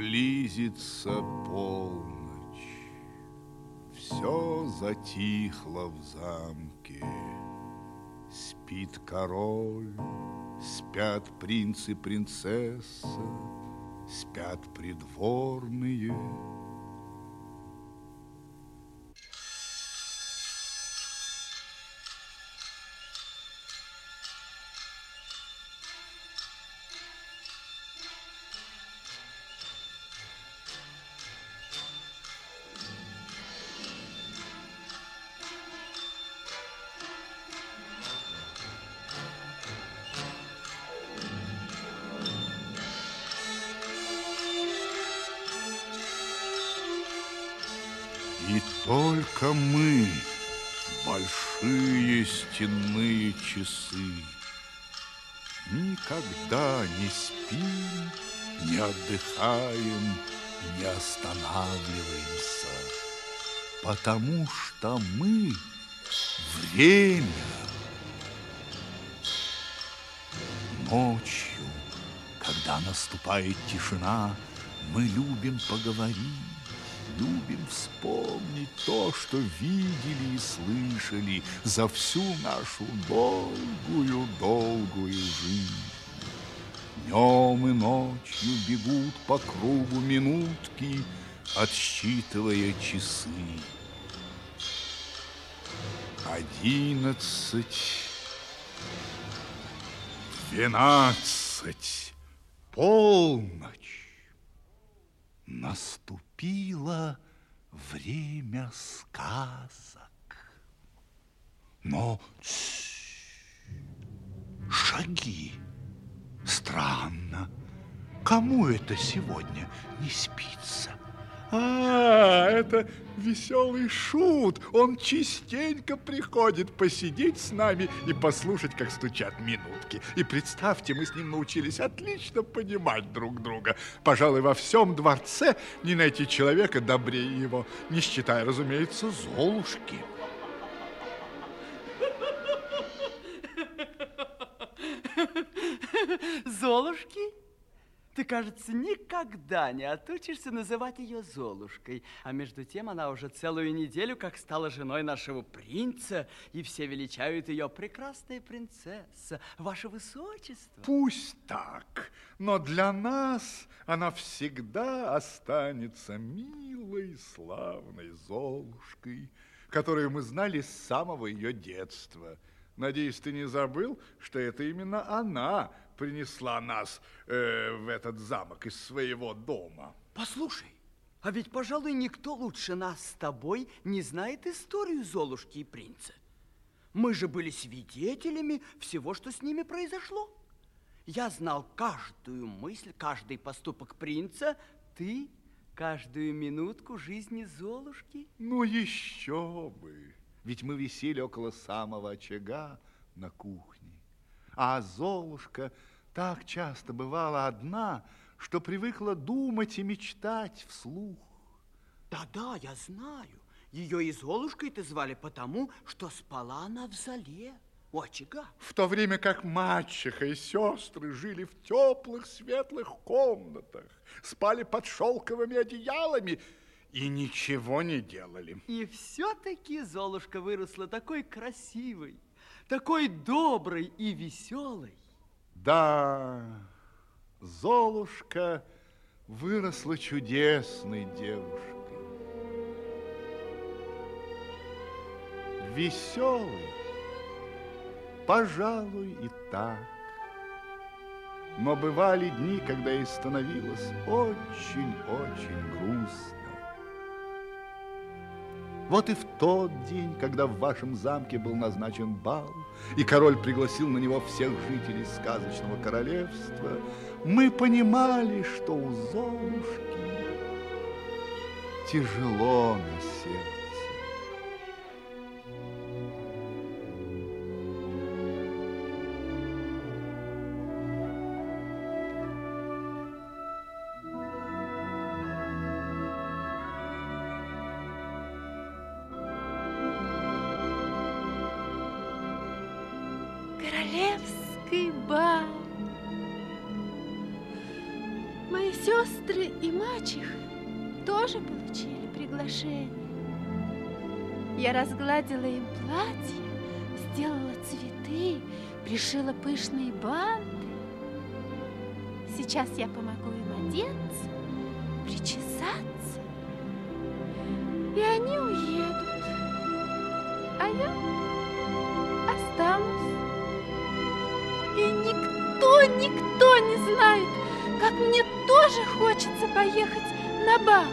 Близится полночь, все затихло в замке. Спит король, спят принц и принцесса, спят придворные. Только мы, большие стенные часы, Никогда не спим, не отдыхаем, не останавливаемся, Потому что мы время. Ночью, когда наступает тишина, мы любим поговорить, любим вспомнить то, что видели и слышали за всю нашу долгую-долгую жизнь. Днем и ночью бегут по кругу минутки, отсчитывая часы. Одиннадцать, двенадцать, полночь. Наступило время сказок. Но шаги. Странно. Кому это сегодня не спится? А, это веселый шут. Он частенько приходит посидеть с нами и послушать, как стучат минутки. И представьте, мы с ним научились отлично понимать друг друга. Пожалуй, во всем дворце не найти человека добрее его, не считая, разумеется, Золушки. Золушки? Ты, кажется, никогда не отучишься называть ее Золушкой. А между тем она уже целую неделю как стала женой нашего принца, и все величают ее прекрасная принцесса, ваше высочество. Пусть так, но для нас она всегда останется милой, славной Золушкой, которую мы знали с самого ее детства. Надеюсь, ты не забыл, что это именно она принесла нас э, в этот замок из своего дома. Послушай, а ведь, пожалуй, никто лучше нас с тобой не знает историю Золушки и принца. Мы же были свидетелями всего, что с ними произошло. Я знал каждую мысль, каждый поступок принца. Ты каждую минутку жизни Золушки. Ну, еще бы. Ведь мы висели около самого очага на кухне. А Золушка так часто бывала одна, что привыкла думать и мечтать вслух. Да-да, я знаю. Ее и Золушкой-то звали потому, что спала она в зале у очага. В то время как мачеха и сестры жили в теплых светлых комнатах, спали под шелковыми одеялами и ничего не делали. И все-таки Золушка выросла такой красивой, такой доброй и веселой. Да, Золушка выросла чудесной девушкой. Веселой, пожалуй, и так. Но бывали дни, когда ей становилось очень-очень грустно. Вот и в тот день, когда в вашем замке был назначен бал, и король пригласил на него всех жителей сказочного королевства, мы понимали, что у Золушки тяжело на сердце. Королевский бал. Мои сестры и мачеха тоже получили приглашение. Я разгладила им платье, сделала цветы, пришила пышные банты. Сейчас я помогу им одеться, причесаться, и они уедут, никто не знает, как мне тоже хочется поехать на бал.